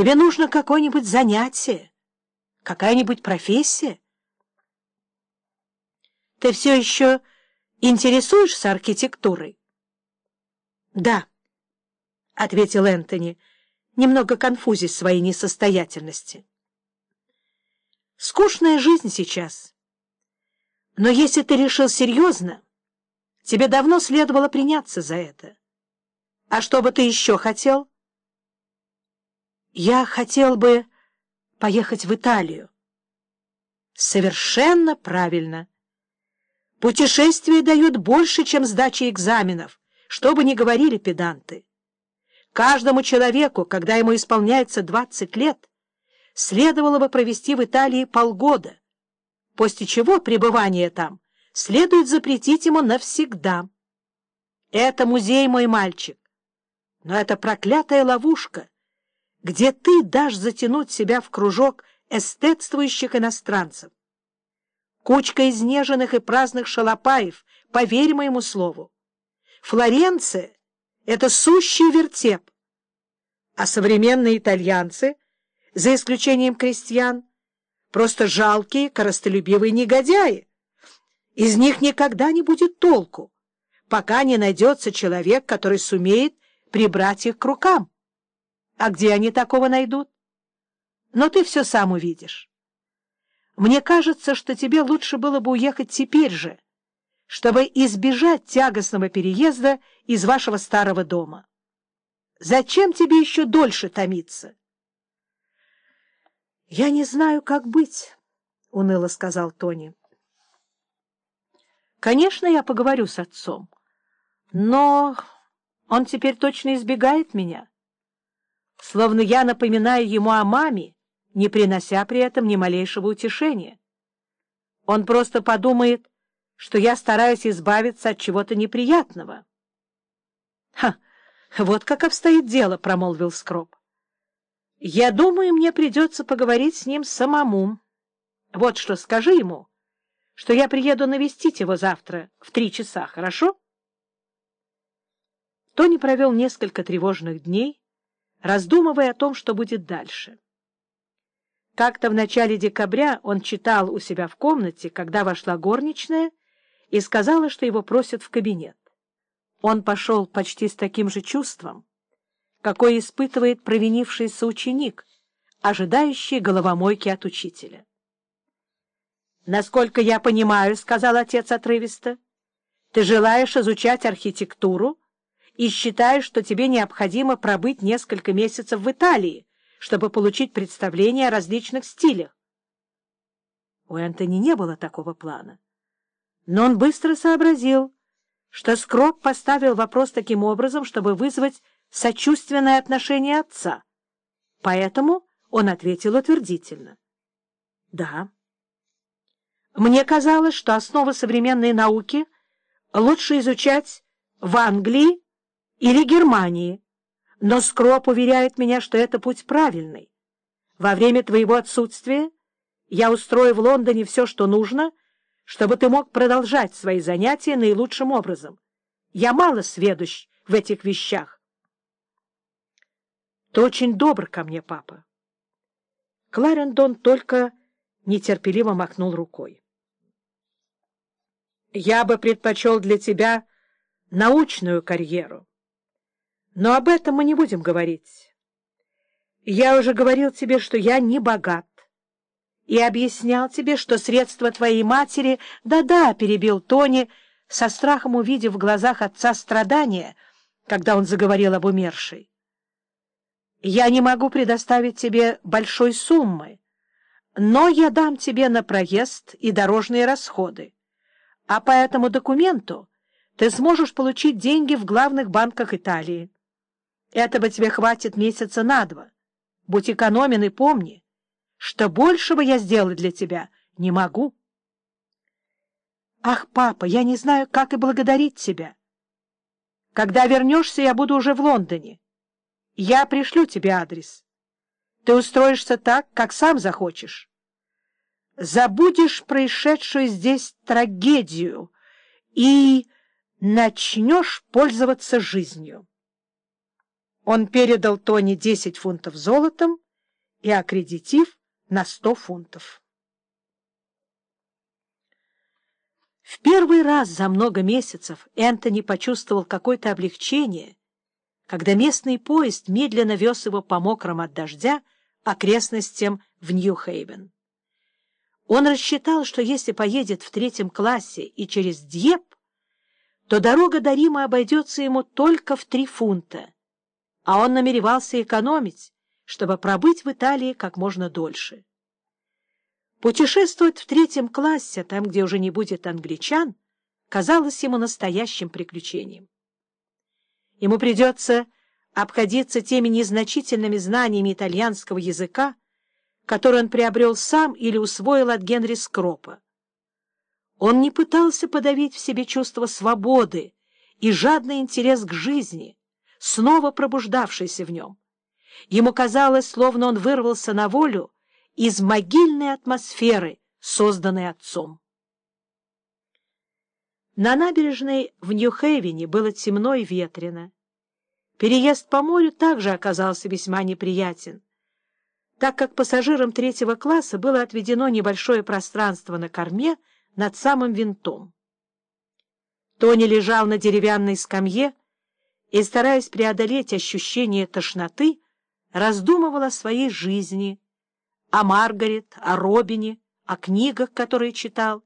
Тебе нужно какое-нибудь занятие, какая-нибудь профессия. Ты все еще интересуешься архитектурой? — Да, — ответил Энтони, немного конфузясь своей несостоятельности. — Скучная жизнь сейчас. Но если ты решил серьезно, тебе давно следовало приняться за это. А что бы ты еще хотел? — Я хотел бы поехать в Италию. — Совершенно правильно. Путешествия дают больше, чем сдача экзаменов что бы ни говорили педанты. Каждому человеку, когда ему исполняется 20 лет, следовало бы провести в Италии полгода, после чего пребывание там следует запретить ему навсегда. Это музей, мой мальчик, но это проклятая ловушка, где ты дашь затянуть себя в кружок эстетствующих иностранцев. Кучка изнеженных и праздных шалопаев, поверь моему слову. Флоренция — это сущий вертеп, а современные итальянцы, за исключением крестьян, просто жалкие, коростолюбивые негодяи. Из них никогда не будет толку, пока не найдется человек, который сумеет прибрать их к рукам. А где они такого найдут? Но ты все сам увидишь. Мне кажется, что тебе лучше было бы уехать теперь же, чтобы избежать тягостного переезда из вашего старого дома. Зачем тебе еще дольше томиться? — Я не знаю, как быть, — уныло сказал Тони. — Конечно, я поговорю с отцом, но он теперь точно избегает меня. Словно я напоминаю ему о маме, не принося при этом ни малейшего утешения. Он просто подумает, что я стараюсь избавиться от чего-то неприятного. — Ха! Вот как обстоит дело, — промолвил Скроб. — Я думаю, мне придется поговорить с ним самому. Вот что, скажи ему, что я приеду навестить его завтра в три часа, хорошо? Тони провел несколько тревожных дней, раздумывая о том, что будет дальше. Как-то в начале декабря он читал у себя в комнате, когда вошла горничная, и сказала, что его просят в кабинет. Он пошел почти с таким же чувством, какое испытывает провинившийся ученик, ожидающий головомойки от учителя. «Насколько я понимаю, — сказал отец отрывисто, — ты желаешь изучать архитектуру и считаешь, что тебе необходимо пробыть несколько месяцев в Италии, чтобы получить представление о различных стилях. У Энтони не было такого плана. Но он быстро сообразил, что Скроб поставил вопрос таким образом, чтобы вызвать сочувственное отношение отца. Поэтому он ответил утвердительно. — Да. Мне казалось, что основы современной науки лучше изучать в Англии или Германии, но Скроб уверяет меня, что это путь правильный. Во время твоего отсутствия я устрою в Лондоне все, что нужно — чтобы ты мог продолжать свои занятия наилучшим образом. Я мало сведущ в этих вещах. Ты очень добр ко мне, папа. Кларендон только нетерпеливо махнул рукой. Я бы предпочел для тебя научную карьеру. Но об этом мы не будем говорить. Я уже говорил тебе, что я не богат и объяснял тебе, что средства твоей матери... Да-да, — перебил Тони, со страхом увидев в глазах отца страдания, когда он заговорил об умершей. Я не могу предоставить тебе большой суммы, но я дам тебе на проезд и дорожные расходы, а по этому документу ты сможешь получить деньги в главных банках Италии. Этого тебе хватит месяца на два. Будь экономен и помни, что большего я сделать для тебя не могу. Ах, папа, я не знаю, как и благодарить тебя. Когда вернешься, я буду уже в Лондоне. Я пришлю тебе адрес. Ты устроишься так, как сам захочешь. Забудешь происшедшую здесь трагедию и начнешь пользоваться жизнью. Он передал Тони десять фунтов золотом, и аккредитив на 100 фунтов. В первый раз за много месяцев Энтони почувствовал какое-то облегчение, когда местный поезд медленно вез его по мокрым от дождя окрестностям в Нью-Хейвен. Он рассчитал, что если поедет в третьем классе и через Дьеп, то дорога до Рима обойдется ему только в три фунта, а он намеревался экономить, чтобы пробыть в Италии как можно дольше. Путешествовать в третьем классе, там, где уже не будет англичан, казалось ему настоящим приключением. Ему придется обходиться теми незначительными знаниями итальянского языка, которые он приобрел сам или усвоил от Генри Скропа. Он не пытался подавить в себе чувство свободы и жадный интерес к жизни, снова пробуждавшийся в нем. Ему казалось, словно он вырвался на волю из могильной атмосферы, созданной отцом. На набережной в Нью-Хейвене было темно и ветрено. Переезд по морю также оказался весьма неприятен, так как пассажирам третьего класса было отведено небольшое пространство на корме над самым винтом. Тони лежал на деревянной скамье и, стараясь преодолеть ощущение тошноты, раздумывал о своей жизни, о Маргарет, о Робине, о книгах, которые читал,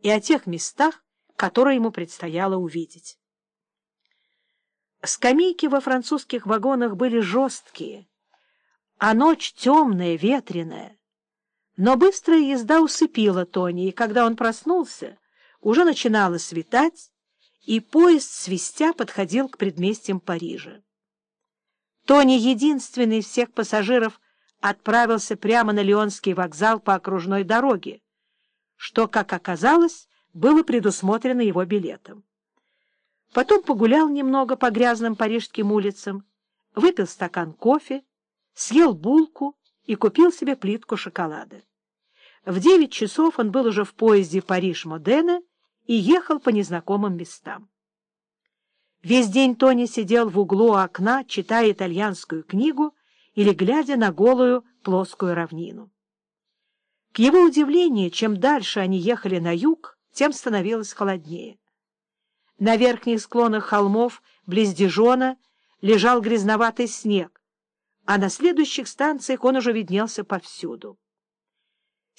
и о тех местах, которые ему предстояло увидеть. Скамейки во французских вагонах были жесткие, а ночь темная, ветреная. Но быстрая езда усыпила Тони, и когда он проснулся, уже начинало светать, и поезд свистя подходил к предместьям Парижа. Тони, единственный из всех пассажиров, отправился прямо на Леонский вокзал по окружной дороге, что, как оказалось, было предусмотрено его билетом. Потом погулял немного по грязным парижским улицам, выпил стакан кофе, съел булку и купил себе плитку шоколада. В девять часов он был уже в поезде Париж-Модена и ехал по незнакомым местам. Весь день Тони сидел в углу окна, читая итальянскую книгу или глядя на голую плоскую равнину. К его удивлению, чем дальше они ехали на юг, тем становилось холоднее. На верхних склонах холмов, близ Дижона, лежал грязноватый снег, а на следующих станциях он уже виднелся повсюду.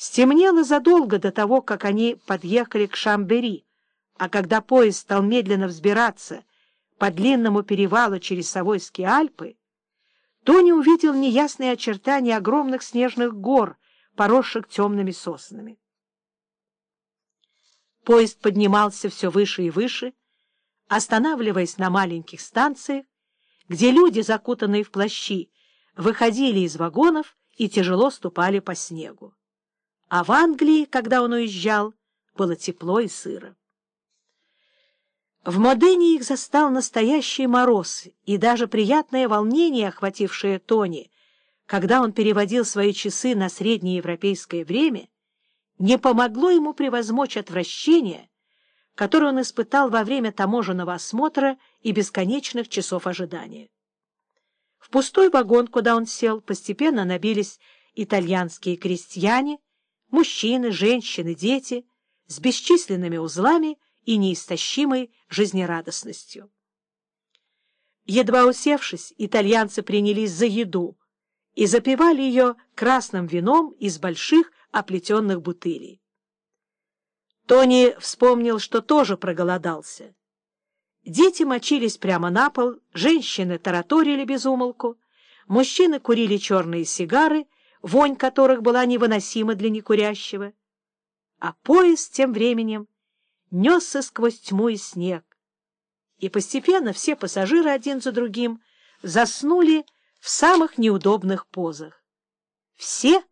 Стемнело задолго до того, как они подъехали к Шамбери, а когда поезд стал медленно взбираться по длинному перевалу через Савойские Альпы, Тони увидел неясные очертания огромных снежных гор, поросших темными соснами. Поезд поднимался все выше и выше, останавливаясь на маленьких станциях, где люди, закутанные в плащи, выходили из вагонов и тяжело ступали по снегу. А в Англии, когда он уезжал, было тепло и сыро. В Модене их застал настоящий мороз и даже приятное волнение, охватившее Тони, когда он переводил свои часы на среднеевропейское время, не помогло ему превозмочь отвращение, который он испытал во время таможенного осмотра и бесконечных часов ожидания. В пустой вагон, куда он сел, постепенно набились итальянские крестьяне, мужчины, женщины, дети с бесчисленными узлами и неистощимой жизнерадостностью. Едва усевшись, итальянцы принялись за еду и запивали ее красным вином из больших оплетенных бутылей. Тони вспомнил, что тоже проголодался. Дети мочились прямо на пол, женщины тараторили без умолку, мужчины курили черные сигары, вонь которых была невыносима для некурящего. А поезд тем временем несся сквозь тьму и снег. И постепенно все пассажиры один за другим заснули в самых неудобных позах. Все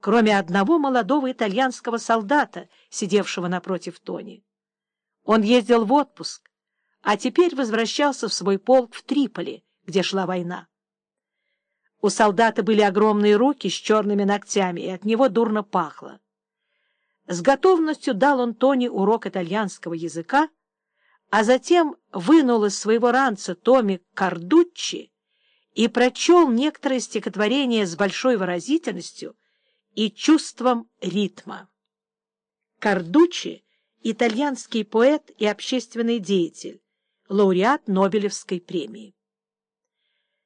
кроме одного молодого итальянского солдата, сидевшего напротив Тони. Он ездил в отпуск, а теперь возвращался в свой полк в Триполи, где шла война. У солдата были огромные руки с черными ногтями, и от него дурно пахло. С готовностью дал он Тони урок итальянского языка, а затем вынул из своего ранца томик Кардуччи и прочел некоторые стихотворения с большой выразительностью и чувством ритма. Кардучи — итальянский поэт и общественный деятель, лауреат Нобелевской премии.